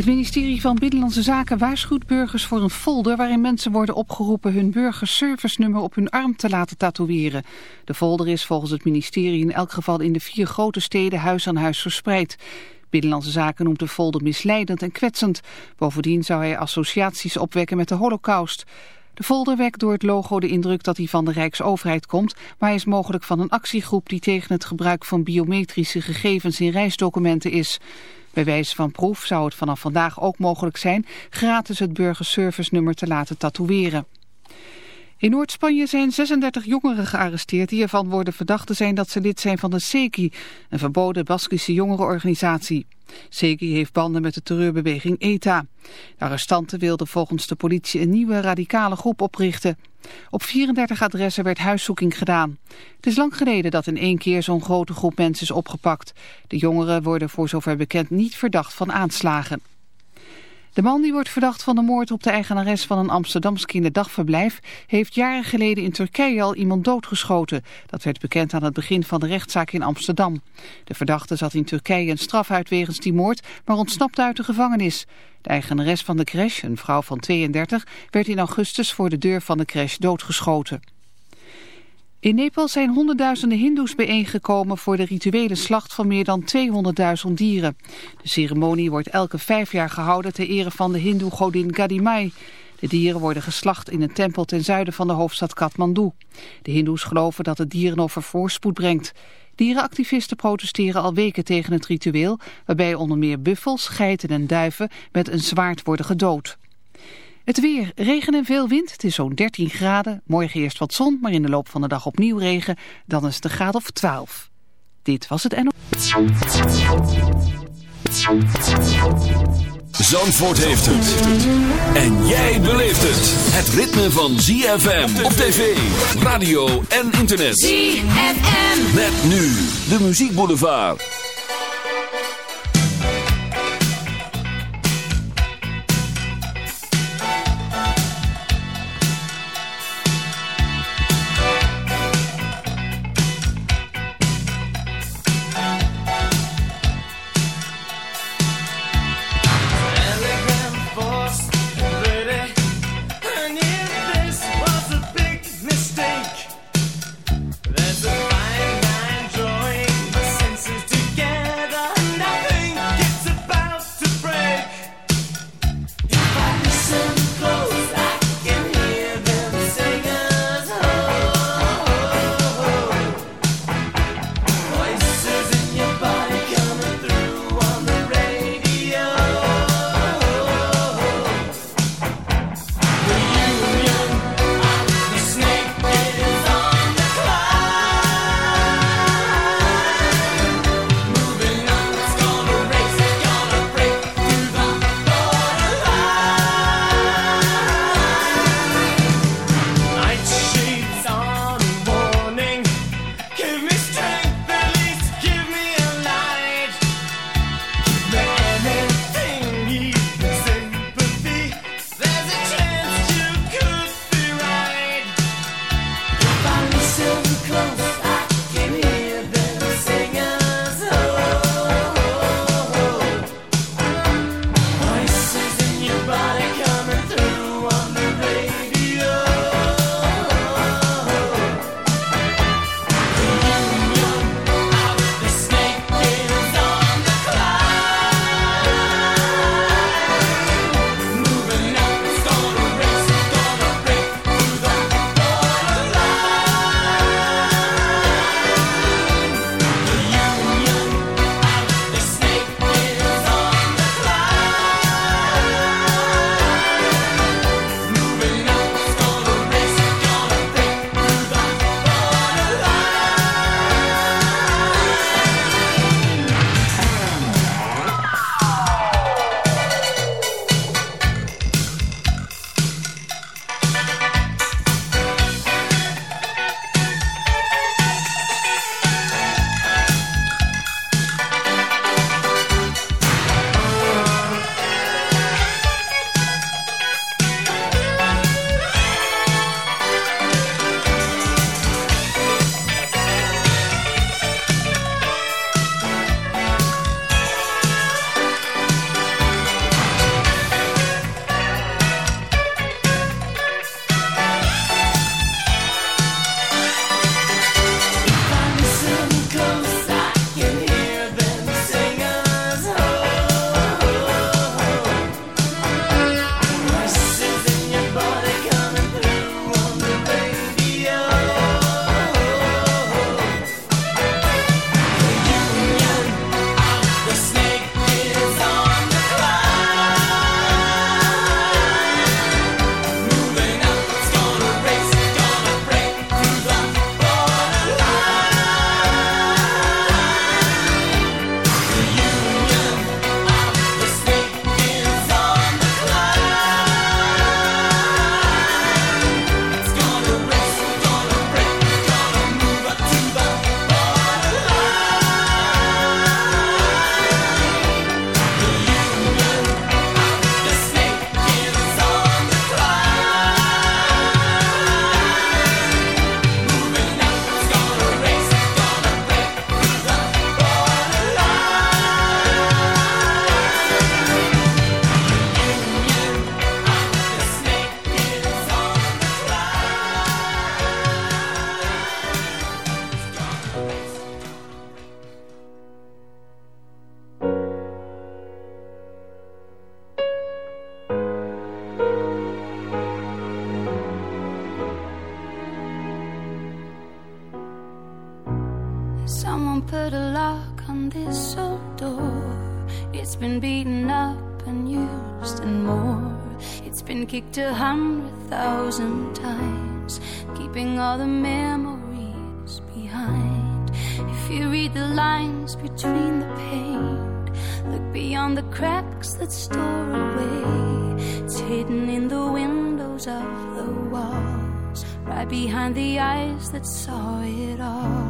Het ministerie van Binnenlandse Zaken waarschuwt burgers voor een folder waarin mensen worden opgeroepen hun burgerservice-nummer op hun arm te laten tatoeëren. De folder is volgens het ministerie in elk geval in de vier grote steden huis aan huis verspreid. Binnenlandse Zaken noemt de folder misleidend en kwetsend. Bovendien zou hij associaties opwekken met de holocaust. De folder wekt door het logo de indruk dat hij van de Rijksoverheid komt, maar hij is mogelijk van een actiegroep die tegen het gebruik van biometrische gegevens in reisdocumenten is. Bij wijze van proef zou het vanaf vandaag ook mogelijk zijn gratis het burgerservice-nummer te laten tatoeëren. In Noord-Spanje zijn 36 jongeren gearresteerd die ervan worden verdacht te zijn dat ze lid zijn van de SEKI, een verboden Baskische jongerenorganisatie. SEKI heeft banden met de terreurbeweging ETA. De arrestanten wilden volgens de politie een nieuwe radicale groep oprichten. Op 34 adressen werd huiszoeking gedaan. Het is lang geleden dat in één keer zo'n grote groep mensen is opgepakt. De jongeren worden voor zover bekend niet verdacht van aanslagen. De man die wordt verdacht van de moord op de eigenares van een Amsterdams kinderdagverblijf heeft jaren geleden in Turkije al iemand doodgeschoten. Dat werd bekend aan het begin van de rechtszaak in Amsterdam. De verdachte zat in Turkije een straf uit wegens die moord, maar ontsnapte uit de gevangenis. De eigenares van de crash, een vrouw van 32, werd in augustus voor de deur van de crash doodgeschoten. In Nepal zijn honderdduizenden hindoes bijeengekomen voor de rituele slacht van meer dan 200.000 dieren. De ceremonie wordt elke vijf jaar gehouden ter ere van de hindoe-godin Gadimai. De dieren worden geslacht in een tempel ten zuiden van de hoofdstad Kathmandu. De hindoes geloven dat het dierenoffer voorspoed brengt. Dierenactivisten protesteren al weken tegen het ritueel, waarbij onder meer buffels, geiten en duiven met een zwaard worden gedood. Het weer, regen en veel wind. Het is zo'n 13 graden. Morgen eerst wat zon, maar in de loop van de dag opnieuw regen. Dan is het een graad of 12. Dit was het NO. Zandvoort heeft het. En jij beleeft het. Het ritme van ZFM op tv, radio en internet. ZFM. Met nu de muziekboulevard. Put a lock on this old door. It's been beaten up and used and more. It's been kicked a hundred thousand times, keeping all the memories behind. If you read the lines between the paint, look beyond the cracks that store away. It's hidden in the windows of the walls, right behind the eyes that saw it all.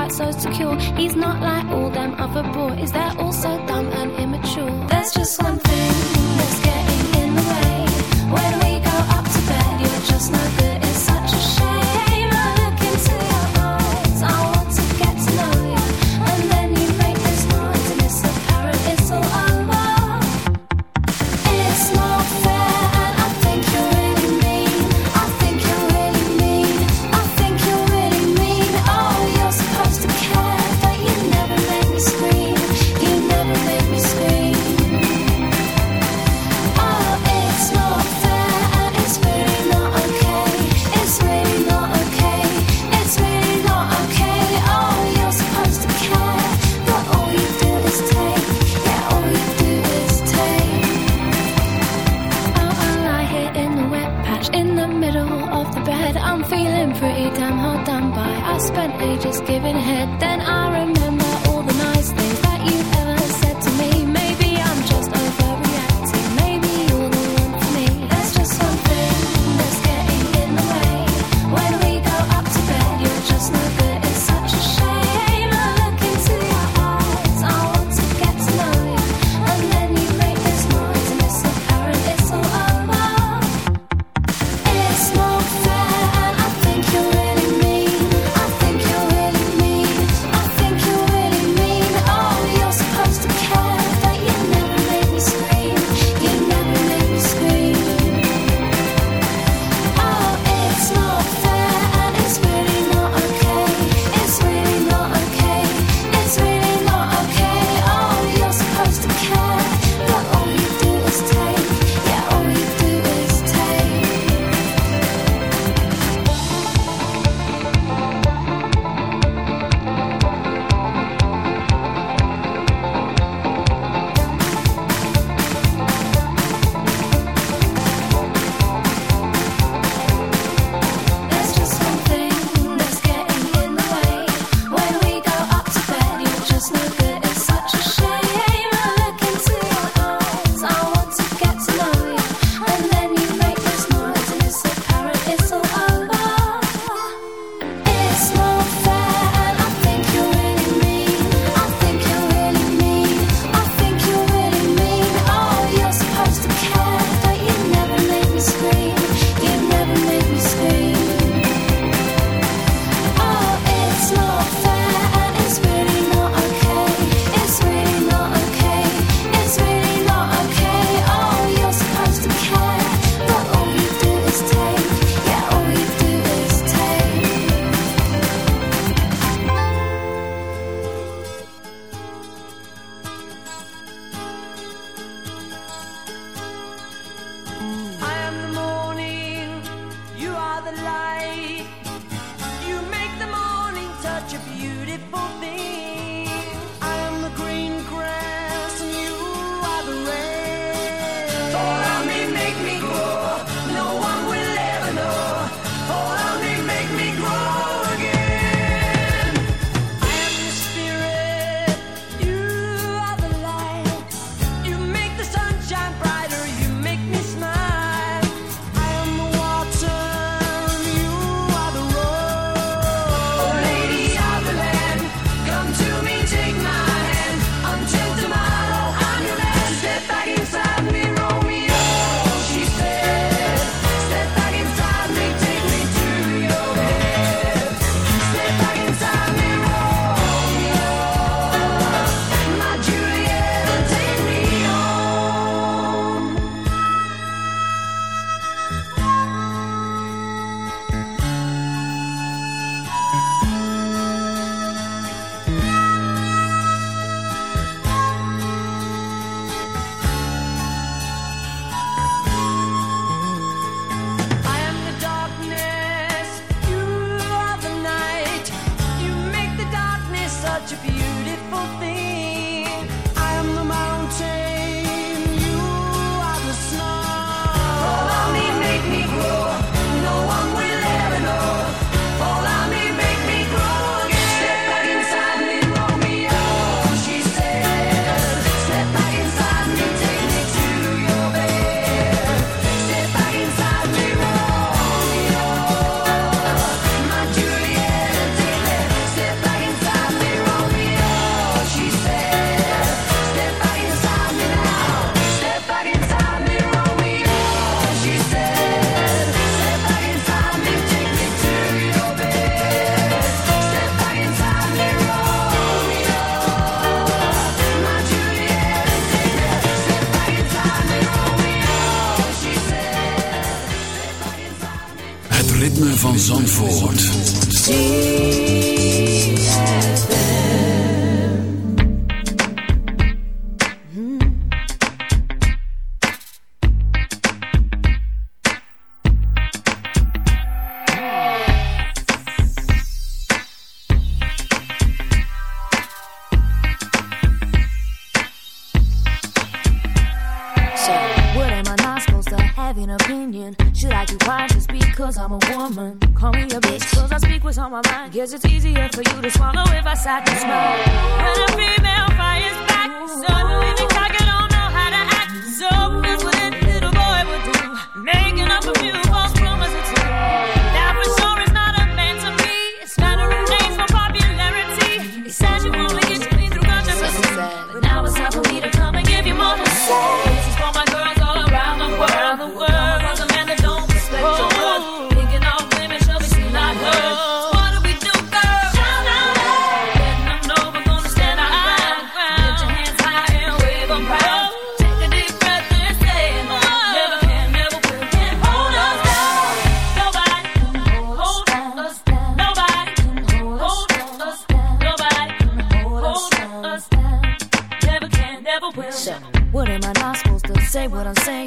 quite so secure. He's not like all them other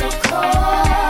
so cold.